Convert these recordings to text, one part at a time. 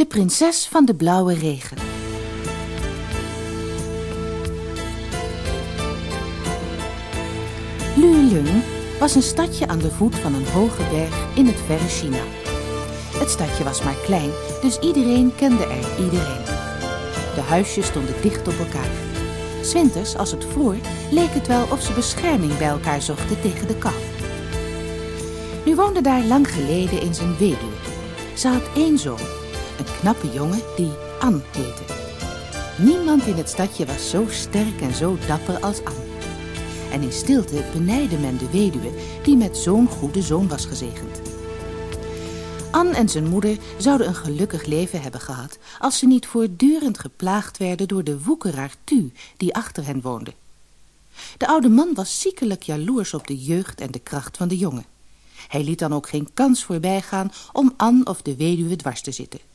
De prinses van de blauwe regen. Lulung was een stadje aan de voet van een hoge berg in het verre China. Het stadje was maar klein, dus iedereen kende er iedereen. De huisjes stonden dicht op elkaar. Swinters, als het vroor, leek het wel of ze bescherming bij elkaar zochten tegen de kou. Nu woonde daar lang geleden eens een weduwe. Ze had één zoon, een knappe jongen die An heette. Niemand in het stadje was zo sterk en zo dapper als An. En in stilte benijde men de weduwe die met zo'n goede zoon was gezegend. An en zijn moeder zouden een gelukkig leven hebben gehad... als ze niet voortdurend geplaagd werden door de woekeraar Tu die achter hen woonde. De oude man was ziekelijk jaloers op de jeugd en de kracht van de jongen. Hij liet dan ook geen kans voorbij gaan om An of de weduwe dwars te zitten.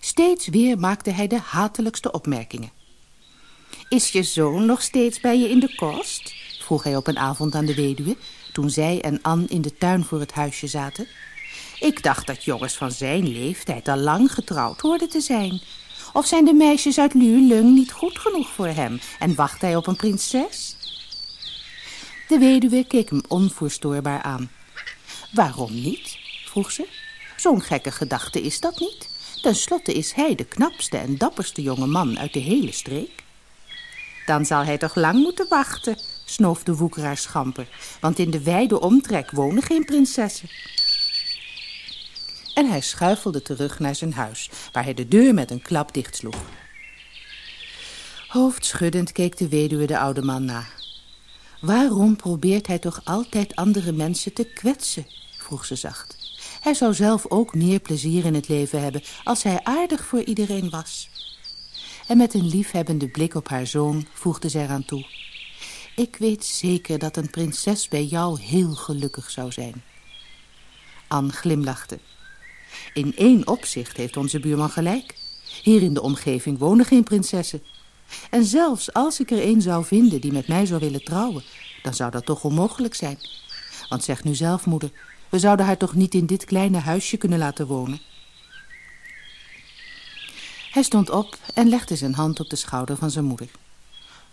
Steeds weer maakte hij de hatelijkste opmerkingen. Is je zoon nog steeds bij je in de kost? vroeg hij op een avond aan de weduwe... toen zij en An in de tuin voor het huisje zaten... Ik dacht dat jongens van zijn leeftijd al lang getrouwd hoorden te zijn. Of zijn de meisjes uit Lulung niet goed genoeg voor hem en wacht hij op een prinses? De weduwe keek hem onvoorstoorbaar aan. Waarom niet? vroeg ze. Zo'n gekke gedachte is dat niet. Ten slotte is hij de knapste en dapperste jonge man uit de hele streek. Dan zal hij toch lang moeten wachten, snoof de woekeraar schamper. Want in de wijde omtrek wonen geen prinsessen en hij schuifelde terug naar zijn huis, waar hij de deur met een klap dichtsloeg. Hoofdschuddend keek de weduwe de oude man na. Waarom probeert hij toch altijd andere mensen te kwetsen? vroeg ze zacht. Hij zou zelf ook meer plezier in het leven hebben als hij aardig voor iedereen was. En met een liefhebbende blik op haar zoon voegde zij eraan toe. Ik weet zeker dat een prinses bij jou heel gelukkig zou zijn. Anne glimlachte. In één opzicht heeft onze buurman gelijk. Hier in de omgeving wonen geen prinsessen. En zelfs als ik er een zou vinden die met mij zou willen trouwen... dan zou dat toch onmogelijk zijn. Want zeg nu zelf, moeder... we zouden haar toch niet in dit kleine huisje kunnen laten wonen? Hij stond op en legde zijn hand op de schouder van zijn moeder.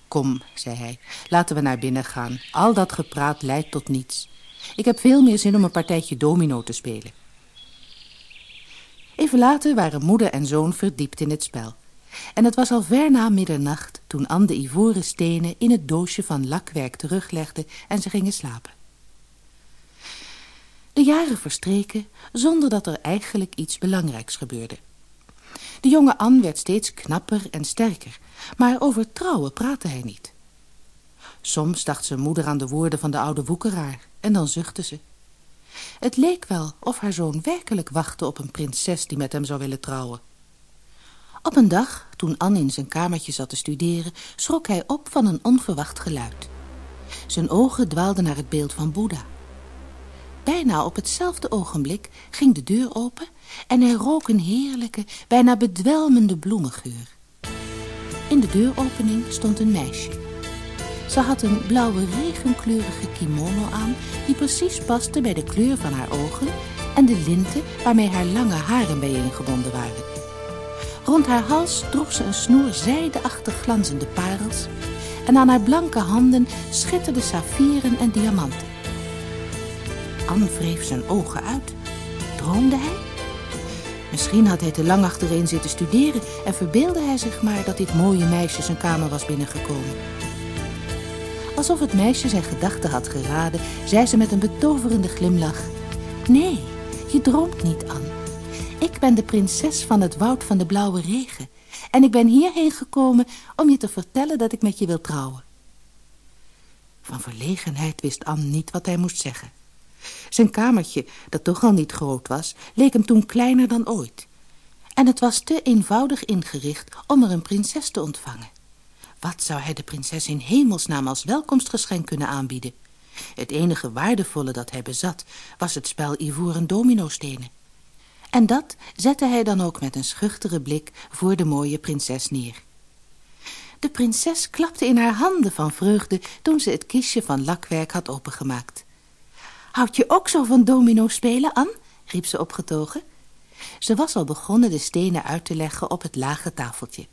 Kom, zei hij, laten we naar binnen gaan. Al dat gepraat leidt tot niets. Ik heb veel meer zin om een partijtje domino te spelen. Even later waren moeder en zoon verdiept in het spel. En het was al ver na middernacht toen Anne de ivoren stenen in het doosje van lakwerk teruglegde en ze gingen slapen. De jaren verstreken zonder dat er eigenlijk iets belangrijks gebeurde. De jonge Anne werd steeds knapper en sterker, maar over trouwen praatte hij niet. Soms dacht zijn moeder aan de woorden van de oude woekeraar en dan zuchtte ze. Het leek wel of haar zoon werkelijk wachtte op een prinses die met hem zou willen trouwen. Op een dag, toen Anne in zijn kamertje zat te studeren, schrok hij op van een onverwacht geluid. Zijn ogen dwaalden naar het beeld van Boeddha. Bijna op hetzelfde ogenblik ging de deur open en hij rook een heerlijke, bijna bedwelmende bloemengeur. In de deuropening stond een meisje. Ze had een blauwe regenkleurige kimono aan... die precies paste bij de kleur van haar ogen... en de linten waarmee haar lange haren bijeengebonden waren. Rond haar hals droeg ze een snoer zijdeachtig glanzende parels... en aan haar blanke handen schitterden saffieren en diamanten. Anne wreef zijn ogen uit. Droomde hij? Misschien had hij te lang achterin zitten studeren... en verbeelde hij zich maar dat dit mooie meisje zijn kamer was binnengekomen. Alsof het meisje zijn gedachten had geraden, zei ze met een betoverende glimlach. Nee, je droomt niet, Anne. Ik ben de prinses van het woud van de blauwe regen. En ik ben hierheen gekomen om je te vertellen dat ik met je wil trouwen. Van verlegenheid wist Anne niet wat hij moest zeggen. Zijn kamertje, dat toch al niet groot was, leek hem toen kleiner dan ooit. En het was te eenvoudig ingericht om er een prinses te ontvangen. Wat zou hij de prinses in hemelsnaam als welkomstgeschenk kunnen aanbieden? Het enige waardevolle dat hij bezat was het spel ivoren dominostenen. En dat zette hij dan ook met een schuchtere blik voor de mooie prinses neer. De prinses klapte in haar handen van vreugde toen ze het kistje van lakwerk had opengemaakt. Houd je ook zo van domino spelen, Anne? riep ze opgetogen. Ze was al begonnen de stenen uit te leggen op het lage tafeltje.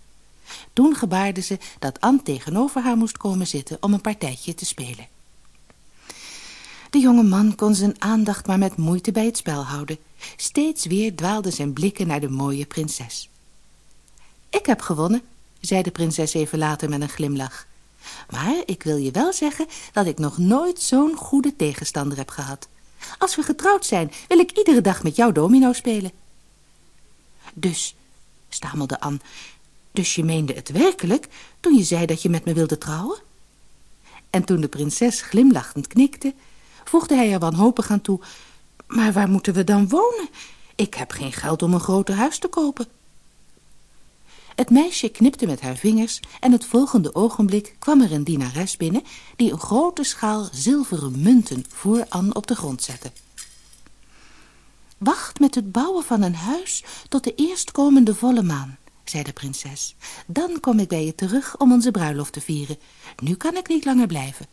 Toen gebaarde ze dat Anne tegenover haar moest komen zitten om een partijtje te spelen. De jonge man kon zijn aandacht maar met moeite bij het spel houden. Steeds weer dwaalden zijn blikken naar de mooie prinses. Ik heb gewonnen, zei de prinses even later met een glimlach. Maar ik wil je wel zeggen dat ik nog nooit zo'n goede tegenstander heb gehad. Als we getrouwd zijn, wil ik iedere dag met jou domino spelen. Dus, stamelde Anne, dus je meende het werkelijk toen je zei dat je met me wilde trouwen? En toen de prinses glimlachend knikte, voegde hij er wanhopig aan toe... Maar waar moeten we dan wonen? Ik heb geen geld om een groter huis te kopen. Het meisje knipte met haar vingers en het volgende ogenblik kwam er een dienares binnen... die een grote schaal zilveren munten voor Anne op de grond zette. Wacht met het bouwen van een huis tot de eerstkomende volle maan, zei de prinses. Dan kom ik bij je terug om onze bruiloft te vieren. Nu kan ik niet langer blijven.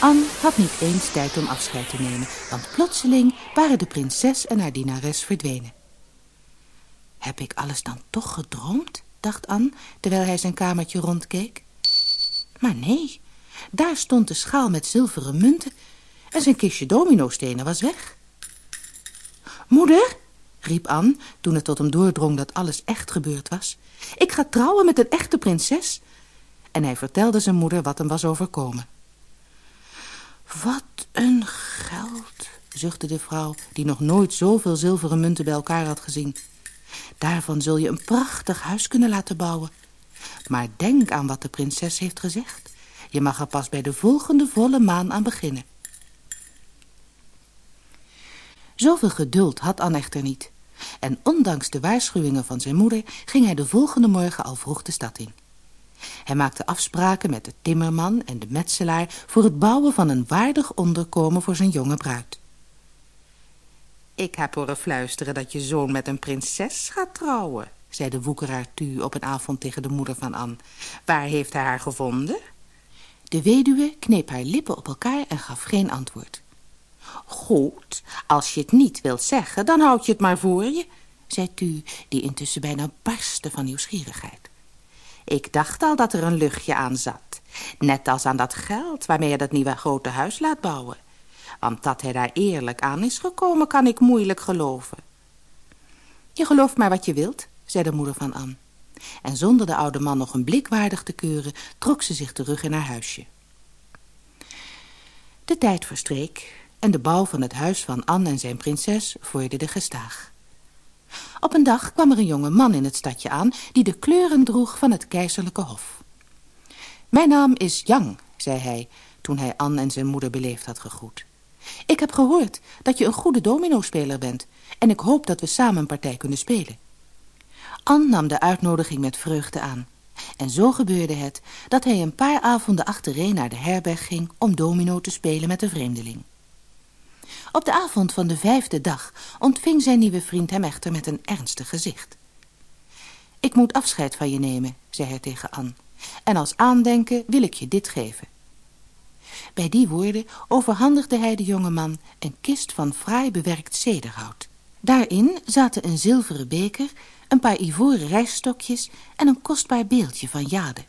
Anne had niet eens tijd om afscheid te nemen, want plotseling waren de prinses en haar dienares verdwenen. Heb ik alles dan toch gedroomd, dacht Anne, terwijl hij zijn kamertje rondkeek. Maar nee, daar stond de schaal met zilveren munten en zijn kistje dominostenen was weg. Moeder, riep Anne, toen het tot hem doordrong dat alles echt gebeurd was. Ik ga trouwen met een echte prinses. En hij vertelde zijn moeder wat hem was overkomen. Wat een geld, zuchtte de vrouw, die nog nooit zoveel zilveren munten bij elkaar had gezien. Daarvan zul je een prachtig huis kunnen laten bouwen. Maar denk aan wat de prinses heeft gezegd. Je mag er pas bij de volgende volle maan aan beginnen. Zoveel geduld had Anne echter niet. En ondanks de waarschuwingen van zijn moeder ging hij de volgende morgen al vroeg de stad in. Hij maakte afspraken met de timmerman en de metselaar voor het bouwen van een waardig onderkomen voor zijn jonge bruid. Ik heb horen fluisteren dat je zoon met een prinses gaat trouwen, zei de woekeraar Tu op een avond tegen de moeder van Anne. Waar heeft hij haar gevonden? De weduwe kneep haar lippen op elkaar en gaf geen antwoord. Goed, als je het niet wilt zeggen, dan houd je het maar voor je, zei Tu, die intussen bijna barstte van nieuwsgierigheid. Ik dacht al dat er een luchtje aan zat, net als aan dat geld waarmee je dat nieuwe grote huis laat bouwen. Want dat hij daar eerlijk aan is gekomen, kan ik moeilijk geloven. Je gelooft maar wat je wilt, zei de moeder van Anne. En zonder de oude man nog een blik waardig te keuren, trok ze zich terug in haar huisje. De tijd verstreek en de bouw van het huis van Anne en zijn prinses vorderde gestaag. Op een dag kwam er een jonge man in het stadje aan die de kleuren droeg van het keizerlijke hof. Mijn naam is Yang, zei hij, toen hij Anne en zijn moeder beleefd had gegroet. Ik heb gehoord dat je een goede dominospeler bent en ik hoop dat we samen een partij kunnen spelen. Anne nam de uitnodiging met vreugde aan. En zo gebeurde het dat hij een paar avonden achtereen naar de herberg ging om domino te spelen met de vreemdeling. Op de avond van de vijfde dag ontving zijn nieuwe vriend hem echter met een ernstig gezicht. Ik moet afscheid van je nemen, zei hij tegen Anne, en als aandenken wil ik je dit geven. Bij die woorden overhandigde hij de jonge man een kist van fraai bewerkt zederhout. Daarin zaten een zilveren beker, een paar ivoren rijststokjes en een kostbaar beeldje van jade.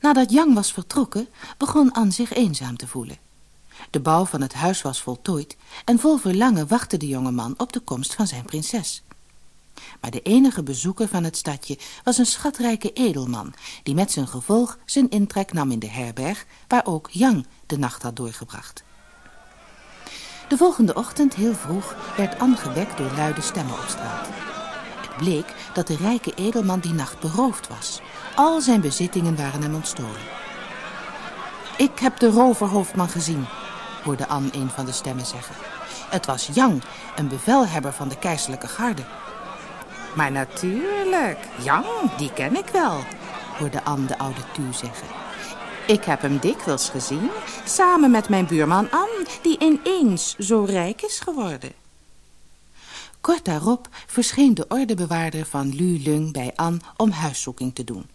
Nadat Jan was vertrokken, begon Anne zich eenzaam te voelen. De bouw van het huis was voltooid en vol verlangen wachtte de jonge man op de komst van zijn prinses. Maar de enige bezoeker van het stadje was een schatrijke edelman, die met zijn gevolg zijn intrek nam in de herberg, waar ook Yang de nacht had doorgebracht. De volgende ochtend, heel vroeg, werd Anne gewekt door luide stemmen op straat. Het bleek dat de rijke edelman die nacht beroofd was. Al zijn bezittingen waren hem ontstolen. Ik heb de roverhoofdman gezien, hoorde Anne een van de stemmen zeggen. Het was Yang, een bevelhebber van de keizerlijke garde. Maar natuurlijk, Jan, die ken ik wel, hoorde Anne de oude Tu zeggen. Ik heb hem dikwijls gezien, samen met mijn buurman Anne, die ineens zo rijk is geworden. Kort daarop verscheen de ordebewaarder van Lu Lung bij Anne om huiszoeking te doen.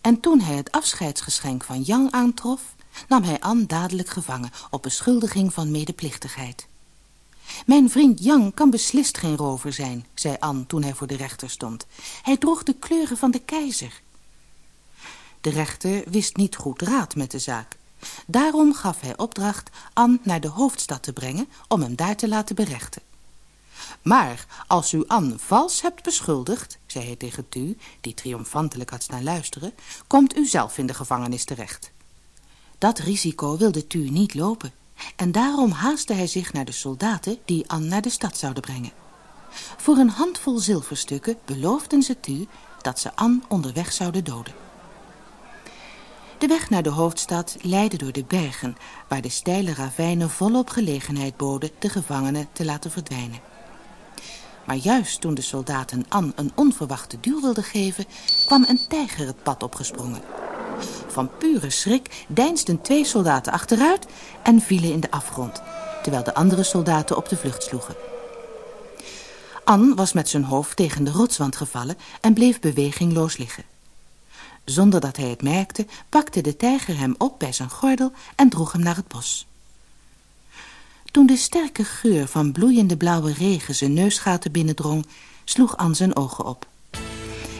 En toen hij het afscheidsgeschenk van Yang aantrof, nam hij Anne dadelijk gevangen op beschuldiging van medeplichtigheid. Mijn vriend Jan kan beslist geen rover zijn, zei Anne toen hij voor de rechter stond. Hij droeg de kleuren van de keizer. De rechter wist niet goed raad met de zaak. Daarom gaf hij opdracht Anne naar de hoofdstad te brengen om hem daar te laten berechten. Maar als u Anne vals hebt beschuldigd, zei hij tegen Tu, die triomfantelijk had staan luisteren, komt u zelf in de gevangenis terecht. Dat risico wilde Tu niet lopen en daarom haastte hij zich naar de soldaten die Anne naar de stad zouden brengen. Voor een handvol zilverstukken beloofden ze Tu dat ze Anne onderweg zouden doden. De weg naar de hoofdstad leidde door de bergen, waar de steile ravijnen volop gelegenheid boden de gevangenen te laten verdwijnen. Maar juist toen de soldaten Anne een onverwachte duw wilden geven, kwam een tijger het pad opgesprongen. Van pure schrik deinsden twee soldaten achteruit en vielen in de afgrond, terwijl de andere soldaten op de vlucht sloegen. Anne was met zijn hoofd tegen de rotswand gevallen en bleef bewegingloos liggen. Zonder dat hij het merkte, pakte de tijger hem op bij zijn gordel en droeg hem naar het bos. Toen de sterke geur van bloeiende blauwe regen zijn neusgaten binnendrong, sloeg Anne zijn ogen op.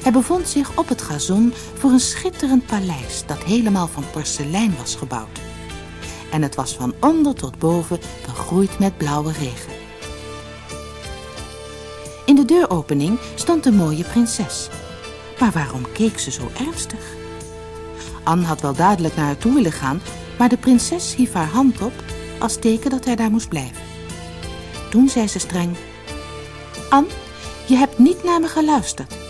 Hij bevond zich op het gazon voor een schitterend paleis dat helemaal van porselein was gebouwd. En het was van onder tot boven begroeid met blauwe regen. In de deuropening stond een mooie prinses. Maar waarom keek ze zo ernstig? Anne had wel dadelijk naar haar toe willen gaan, maar de prinses hief haar hand op als teken dat hij daar moest blijven. Toen zei ze streng, Anne, je hebt niet naar me geluisterd.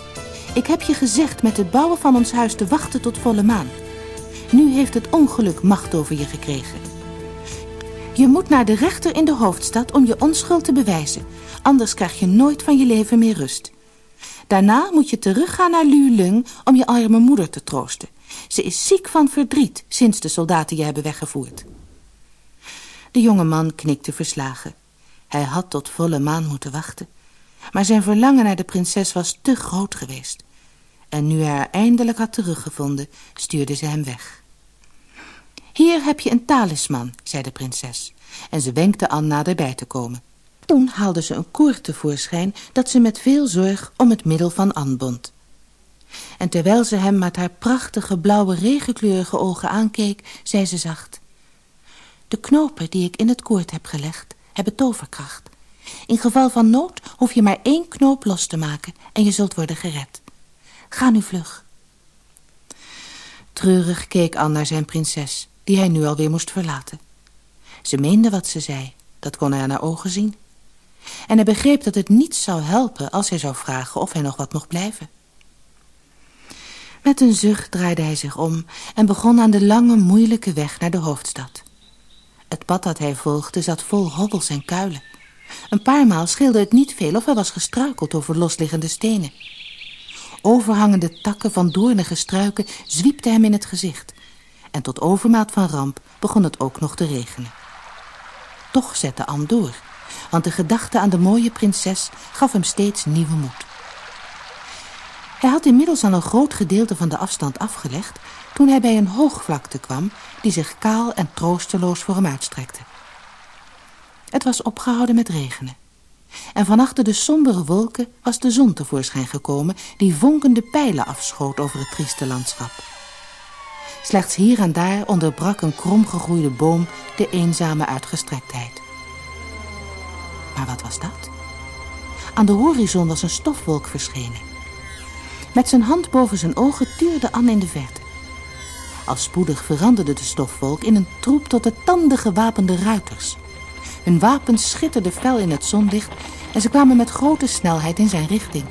Ik heb je gezegd met het bouwen van ons huis te wachten tot volle maan. Nu heeft het ongeluk macht over je gekregen. Je moet naar de rechter in de hoofdstad om je onschuld te bewijzen. Anders krijg je nooit van je leven meer rust. Daarna moet je teruggaan naar Lulung om je arme moeder te troosten. Ze is ziek van verdriet sinds de soldaten je hebben weggevoerd. De jonge man knikte verslagen. Hij had tot volle maan moeten wachten. Maar zijn verlangen naar de prinses was te groot geweest. En nu hij haar eindelijk had teruggevonden, stuurde ze hem weg. Hier heb je een talisman, zei de prinses. En ze wenkte Anne naderbij te komen. Toen haalde ze een koord tevoorschijn dat ze met veel zorg om het middel van Anne bond. En terwijl ze hem met haar prachtige blauwe regenkleurige ogen aankeek, zei ze zacht... De knopen die ik in het koord heb gelegd, hebben toverkracht. In geval van nood hoef je maar één knoop los te maken en je zult worden gered. Ga nu vlug. Treurig keek Anne naar zijn prinses, die hij nu alweer moest verlaten. Ze meende wat ze zei, dat kon hij aan haar ogen zien. En hij begreep dat het niets zou helpen als hij zou vragen of hij nog wat mocht blijven. Met een zucht draaide hij zich om en begon aan de lange, moeilijke weg naar de hoofdstad. Het pad dat hij volgde zat vol hobbels en kuilen. Een paar maal scheelde het niet veel of hij was gestruikeld over losliggende stenen. Overhangende takken van doornige struiken zwiepten hem in het gezicht. En tot overmaat van ramp begon het ook nog te regenen. Toch zette Anne door, want de gedachte aan de mooie prinses gaf hem steeds nieuwe moed. Hij had inmiddels al een groot gedeelte van de afstand afgelegd toen hij bij een hoogvlakte kwam die zich kaal en troosteloos voor hem uitstrekte. Het was opgehouden met regenen. En van achter de sombere wolken was de zon tevoorschijn gekomen... die vonkende pijlen afschoot over het trieste landschap. Slechts hier en daar onderbrak een kromgegroeide boom de eenzame uitgestrektheid. Maar wat was dat? Aan de horizon was een stofwolk verschenen. Met zijn hand boven zijn ogen tuurde Anne in de verte. Al spoedig veranderde de stofwolk in een troep tot de tanden gewapende ruiters. Hun wapens schitterden fel in het zonlicht en ze kwamen met grote snelheid in zijn richting.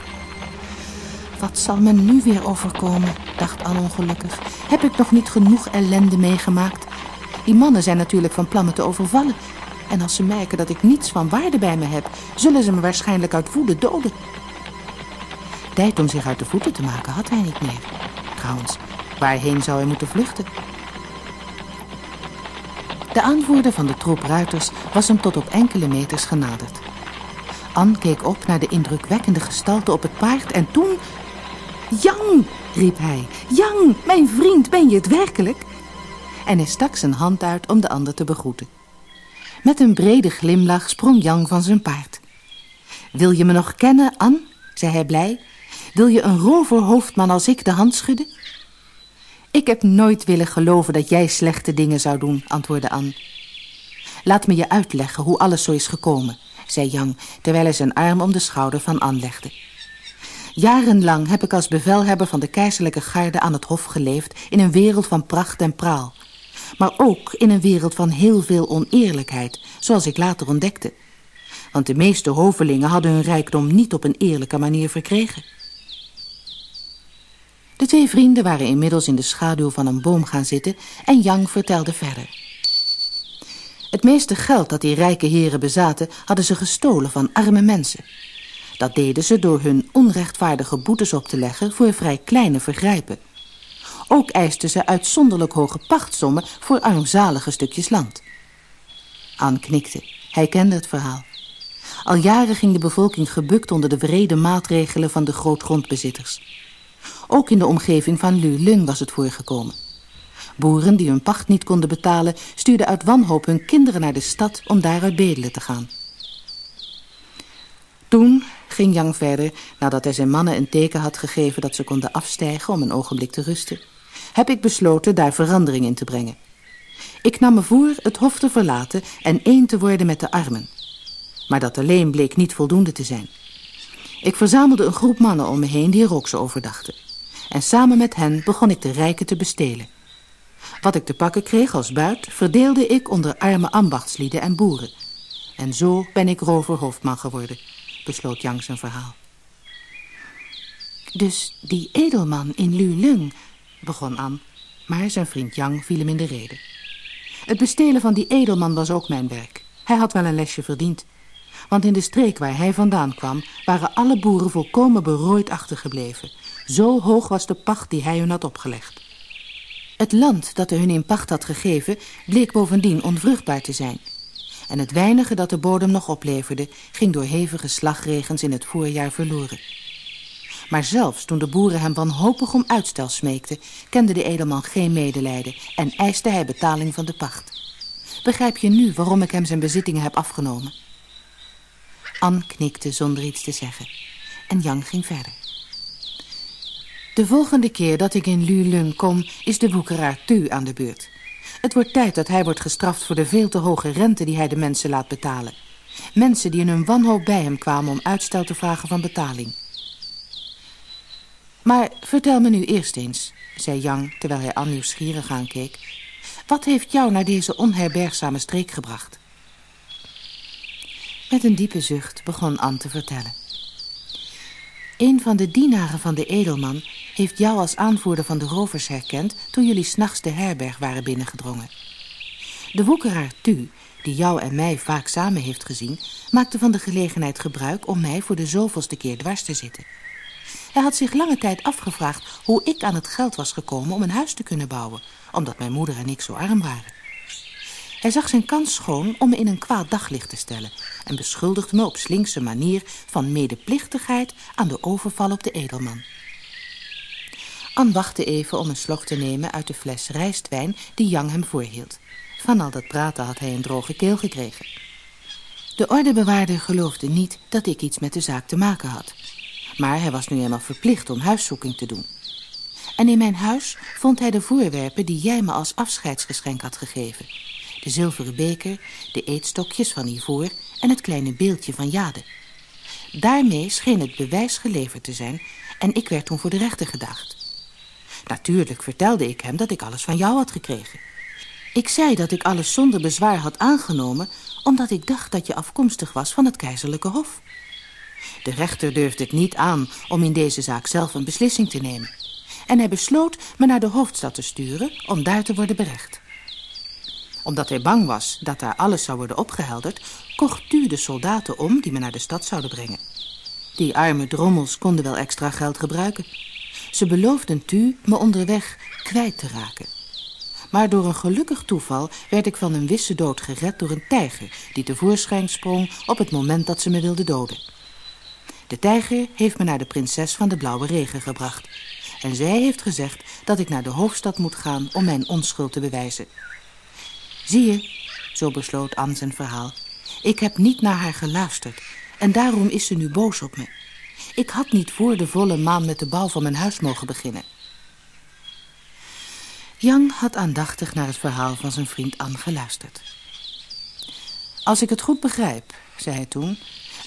Wat zal me nu weer overkomen, dacht Anne ongelukkig. Heb ik nog niet genoeg ellende meegemaakt? Die mannen zijn natuurlijk van plan me te overvallen. En als ze merken dat ik niets van waarde bij me heb... zullen ze me waarschijnlijk uit woede doden. Tijd om zich uit de voeten te maken had hij niet meer. Trouwens, waarheen zou hij moeten vluchten? De aanvoerder van de troep ruiters was hem tot op enkele meters genaderd. Anne keek op naar de indrukwekkende gestalte op het paard en toen... Jan, riep hij. Jan, mijn vriend, ben je het werkelijk? En hij stak zijn hand uit om de ander te begroeten. Met een brede glimlach sprong Jan van zijn paard. Wil je me nog kennen, Anne? zei hij blij. Wil je een roverhoofdman als ik de hand schudden? Ik heb nooit willen geloven dat jij slechte dingen zou doen, antwoordde Anne. Laat me je uitleggen hoe alles zo is gekomen, zei Jan, terwijl hij zijn arm om de schouder van Anne legde. Jarenlang heb ik als bevelhebber van de keizerlijke garde aan het hof geleefd in een wereld van pracht en praal. Maar ook in een wereld van heel veel oneerlijkheid, zoals ik later ontdekte. Want de meeste hovelingen hadden hun rijkdom niet op een eerlijke manier verkregen. De twee vrienden waren inmiddels in de schaduw van een boom gaan zitten en Yang vertelde verder. Het meeste geld dat die rijke heren bezaten hadden ze gestolen van arme mensen. Dat deden ze door hun onrechtvaardige boetes op te leggen voor vrij kleine vergrijpen. Ook eisten ze uitzonderlijk hoge pachtsommen voor armzalige stukjes land. Anne knikte. Hij kende het verhaal. Al jaren ging de bevolking gebukt onder de wrede maatregelen van de grootgrondbezitters. Ook in de omgeving van Lu Lung was het voorgekomen. Boeren die hun pacht niet konden betalen... stuurden uit wanhoop hun kinderen naar de stad om daaruit bedelen te gaan. Toen ging Yang verder, nadat hij zijn mannen een teken had gegeven... dat ze konden afstijgen om een ogenblik te rusten... heb ik besloten daar verandering in te brengen. Ik nam me voor het hof te verlaten en één te worden met de armen. Maar dat alleen bleek niet voldoende te zijn. Ik verzamelde een groep mannen om me heen die er ook zo over dachten. En samen met hen begon ik de rijken te bestelen. Wat ik te pakken kreeg als buit verdeelde ik onder arme ambachtslieden en boeren. En zo ben ik roverhoofdman geworden, besloot Yang zijn verhaal. Dus die edelman in Lu Lung, begon An, maar zijn vriend Yang viel hem in de rede. Het bestelen van die edelman was ook mijn werk. Hij had wel een lesje verdiend. Want in de streek waar hij vandaan kwam, waren alle boeren volkomen berooid achtergebleven. Zo hoog was de pacht die hij hun had opgelegd. Het land dat hij hun in pacht had gegeven, bleek bovendien onvruchtbaar te zijn. En het weinige dat de bodem nog opleverde, ging door hevige slagregens in het voorjaar verloren. Maar zelfs toen de boeren hem wanhopig om uitstel smeekten, kende de edelman geen medelijden en eiste hij betaling van de pacht. Begrijp je nu waarom ik hem zijn bezittingen heb afgenomen? Anne knikte zonder iets te zeggen. En Yang ging verder. De volgende keer dat ik in Lulung kom, is de woekeraar Tu aan de beurt. Het wordt tijd dat hij wordt gestraft voor de veel te hoge rente die hij de mensen laat betalen. Mensen die in hun wanhoop bij hem kwamen om uitstel te vragen van betaling. Maar vertel me nu eerst eens, zei Yang terwijl hij Anne nieuwsgierig aankeek. Wat heeft jou naar deze onherbergzame streek gebracht? Met een diepe zucht begon Anne te vertellen. Een van de dienaren van de edelman heeft jou als aanvoerder van de rovers herkend... toen jullie s'nachts de herberg waren binnengedrongen. De woekeraar Tu, die jou en mij vaak samen heeft gezien... maakte van de gelegenheid gebruik om mij voor de zoveelste keer dwars te zitten. Hij had zich lange tijd afgevraagd hoe ik aan het geld was gekomen om een huis te kunnen bouwen... omdat mijn moeder en ik zo arm waren. Hij zag zijn kans schoon om me in een kwaad daglicht te stellen... en beschuldigde me op slinkse manier van medeplichtigheid aan de overval op de edelman. Anne wachtte even om een slok te nemen uit de fles rijstwijn die Jan hem voorhield. Van al dat praten had hij een droge keel gekregen. De ordebewaarder geloofde niet dat ik iets met de zaak te maken had. Maar hij was nu eenmaal verplicht om huiszoeking te doen. En in mijn huis vond hij de voorwerpen die jij me als afscheidsgeschenk had gegeven de zilveren beker, de eetstokjes van ivoor en het kleine beeldje van Jade. Daarmee scheen het bewijs geleverd te zijn en ik werd toen voor de rechter gedaagd. Natuurlijk vertelde ik hem dat ik alles van jou had gekregen. Ik zei dat ik alles zonder bezwaar had aangenomen... omdat ik dacht dat je afkomstig was van het keizerlijke hof. De rechter durfde het niet aan om in deze zaak zelf een beslissing te nemen. En hij besloot me naar de hoofdstad te sturen om daar te worden berecht omdat hij bang was dat daar alles zou worden opgehelderd... kocht Tu de soldaten om die me naar de stad zouden brengen. Die arme drommels konden wel extra geld gebruiken. Ze beloofden Tu me onderweg kwijt te raken. Maar door een gelukkig toeval werd ik van een wisse dood gered door een tijger... die tevoorschijn sprong op het moment dat ze me wilde doden. De tijger heeft me naar de prinses van de blauwe regen gebracht. En zij heeft gezegd dat ik naar de hoofdstad moet gaan om mijn onschuld te bewijzen. Zie je, zo besloot Anne zijn verhaal. Ik heb niet naar haar geluisterd en daarom is ze nu boos op me. Ik had niet voor de volle maan met de bouw van mijn huis mogen beginnen. Jan had aandachtig naar het verhaal van zijn vriend Anne geluisterd. Als ik het goed begrijp, zei hij toen,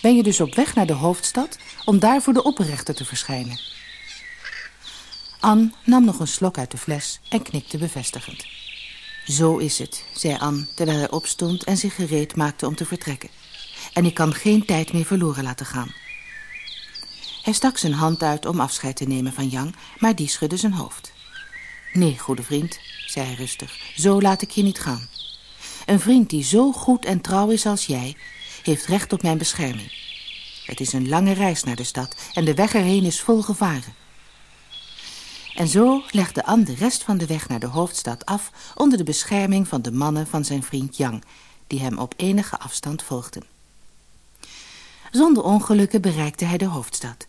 ben je dus op weg naar de hoofdstad om daar voor de opperrechter te verschijnen. Anne nam nog een slok uit de fles en knikte bevestigend. Zo is het, zei Anne, terwijl hij opstond en zich gereed maakte om te vertrekken. En ik kan geen tijd meer verloren laten gaan. Hij stak zijn hand uit om afscheid te nemen van Yang, maar die schudde zijn hoofd. Nee, goede vriend, zei hij rustig, zo laat ik je niet gaan. Een vriend die zo goed en trouw is als jij, heeft recht op mijn bescherming. Het is een lange reis naar de stad en de weg erheen is vol gevaren. En zo legde Anne de rest van de weg naar de hoofdstad af... onder de bescherming van de mannen van zijn vriend Yang... die hem op enige afstand volgden. Zonder ongelukken bereikte hij de hoofdstad.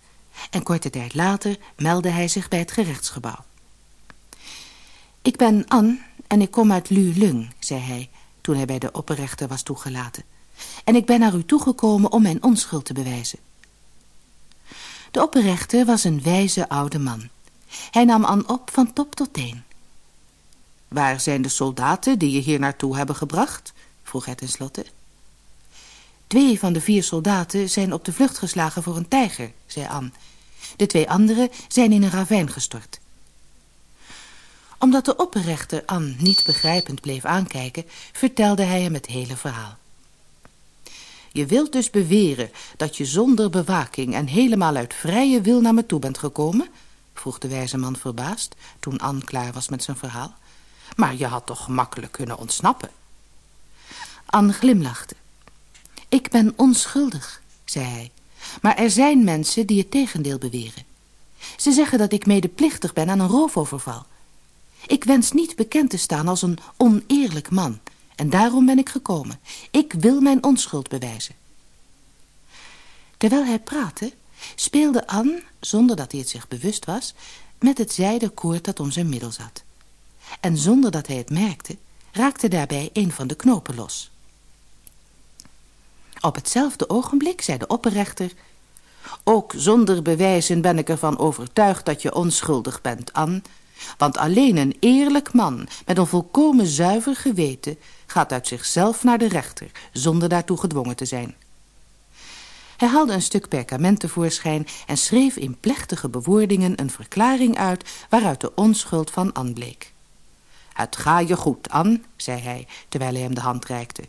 En korte tijd later meldde hij zich bij het gerechtsgebouw. Ik ben Anne en ik kom uit Lu Lung, zei hij... toen hij bij de opperrechter was toegelaten. En ik ben naar u toegekomen om mijn onschuld te bewijzen. De opperrechter was een wijze oude man... Hij nam Anne op van top tot teen. Waar zijn de soldaten die je hier naartoe hebben gebracht? vroeg hij tenslotte. Twee van de vier soldaten zijn op de vlucht geslagen voor een tijger, zei Anne. De twee anderen zijn in een ravijn gestort. Omdat de opperrechter Anne niet begrijpend bleef aankijken, vertelde hij hem het hele verhaal. Je wilt dus beweren dat je zonder bewaking en helemaal uit vrije wil naar me toe bent gekomen vroeg de wijze man verbaasd, toen Anne klaar was met zijn verhaal. Maar je had toch gemakkelijk kunnen ontsnappen? Anne glimlachte. Ik ben onschuldig, zei hij, maar er zijn mensen die het tegendeel beweren. Ze zeggen dat ik medeplichtig ben aan een roofoverval. Ik wens niet bekend te staan als een oneerlijk man en daarom ben ik gekomen. Ik wil mijn onschuld bewijzen. Terwijl hij praatte, speelde Anne, zonder dat hij het zich bewust was, met het zijden koord dat om zijn middel zat. En zonder dat hij het merkte, raakte daarbij een van de knopen los. Op hetzelfde ogenblik zei de opperrechter... Ook zonder bewijzen ben ik ervan overtuigd dat je onschuldig bent, Anne. Want alleen een eerlijk man met een volkomen zuiver geweten... gaat uit zichzelf naar de rechter, zonder daartoe gedwongen te zijn. Hij haalde een stuk perkament tevoorschijn en schreef in plechtige bewoordingen een verklaring uit waaruit de onschuld van Anne bleek. Het ga je goed, Anne, zei hij, terwijl hij hem de hand reikte.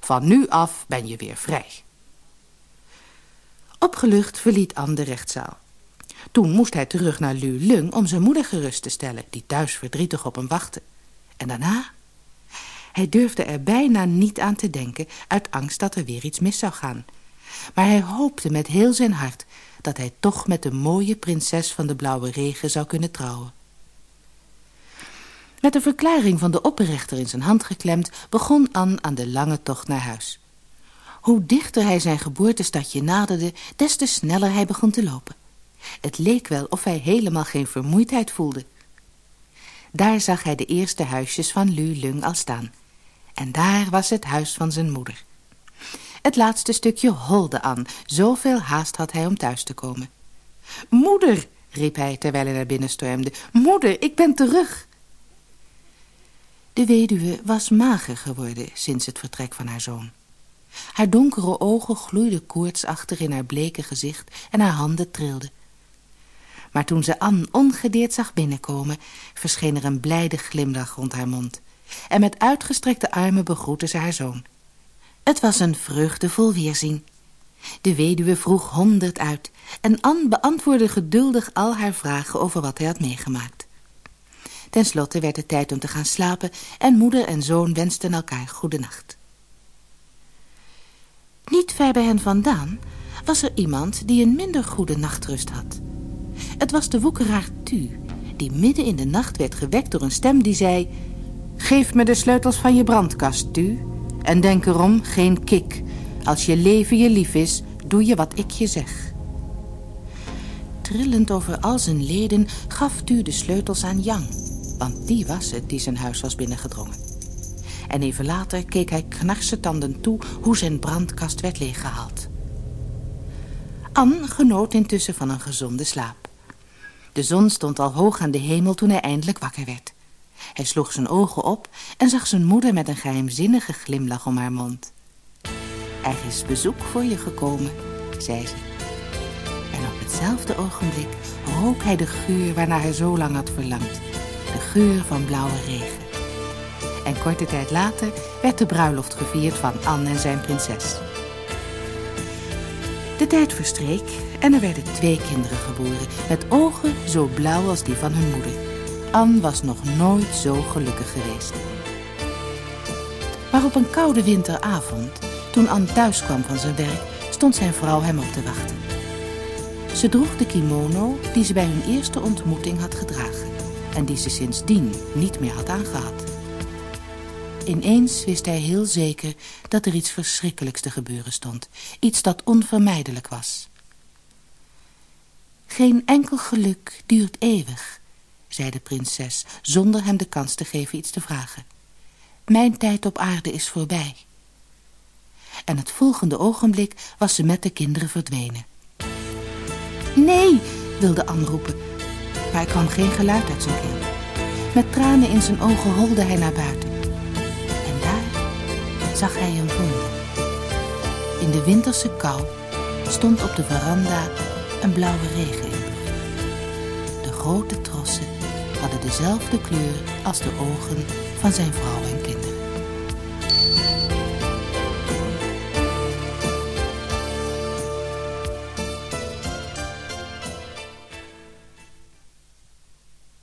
Van nu af ben je weer vrij. Opgelucht verliet Anne de rechtszaal. Toen moest hij terug naar Lu Lung om zijn moeder gerust te stellen, die thuis verdrietig op hem wachtte. En daarna? Hij durfde er bijna niet aan te denken, uit angst dat er weer iets mis zou gaan maar hij hoopte met heel zijn hart dat hij toch met de mooie prinses van de blauwe regen zou kunnen trouwen. Met de verklaring van de opperrechter in zijn hand geklemd, begon Anne aan de lange tocht naar huis. Hoe dichter hij zijn geboortestadje naderde, des te sneller hij begon te lopen. Het leek wel of hij helemaal geen vermoeidheid voelde. Daar zag hij de eerste huisjes van Lu Lung al staan. En daar was het huis van zijn moeder. Het laatste stukje holde aan. Zoveel haast had hij om thuis te komen. Moeder, riep hij terwijl hij naar binnen stormde. Moeder, ik ben terug. De weduwe was mager geworden sinds het vertrek van haar zoon. Haar donkere ogen gloeiden koortsachtig in haar bleke gezicht en haar handen trilden. Maar toen ze Anne ongedeerd zag binnenkomen, verscheen er een blijde glimlach rond haar mond. En met uitgestrekte armen begroette ze haar zoon. Het was een vreugdevol weerzien. De weduwe vroeg honderd uit en Anne beantwoordde geduldig al haar vragen over wat hij had meegemaakt. Ten slotte werd het tijd om te gaan slapen en moeder en zoon wensten elkaar goedenacht. Niet ver bij hen vandaan was er iemand die een minder goede nachtrust had. Het was de woekeraar Tu, die midden in de nacht werd gewekt door een stem die zei... Geef me de sleutels van je brandkast, Tu. En denk erom, geen kik. Als je leven je lief is, doe je wat ik je zeg. Trillend over al zijn leden gaf Tu de sleutels aan Yang. Want die was het die zijn huis was binnengedrongen. En even later keek hij knarsetanden toe hoe zijn brandkast werd leeggehaald. Anne genoot intussen van een gezonde slaap. De zon stond al hoog aan de hemel toen hij eindelijk wakker werd. Hij sloeg zijn ogen op en zag zijn moeder met een geheimzinnige glimlach om haar mond. Er is bezoek voor je gekomen, zei ze. En op hetzelfde ogenblik rook hij de geur waarnaar hij zo lang had verlangd. De geur van blauwe regen. En korte tijd later werd de bruiloft gevierd van Anne en zijn prinses. De tijd verstreek en er werden twee kinderen geboren... met ogen zo blauw als die van hun moeder. Anne was nog nooit zo gelukkig geweest. Maar op een koude winteravond, toen Anne thuis kwam van zijn werk... stond zijn vrouw hem op te wachten. Ze droeg de kimono die ze bij hun eerste ontmoeting had gedragen... en die ze sindsdien niet meer had aangehad. Ineens wist hij heel zeker dat er iets verschrikkelijks te gebeuren stond. Iets dat onvermijdelijk was. Geen enkel geluk duurt eeuwig, zei de prinses, zonder hem de kans te geven iets te vragen. Mijn tijd op aarde is voorbij. En het volgende ogenblik was ze met de kinderen verdwenen. Nee, wilde Anne roepen, maar er kwam geen geluid uit zijn keel. Met tranen in zijn ogen holde hij naar buiten. En daar zag hij een wonder. In de winterse kou stond op de veranda een blauwe regenimper. De grote trossen hadden dezelfde kleur als de ogen van zijn vrouw en kind.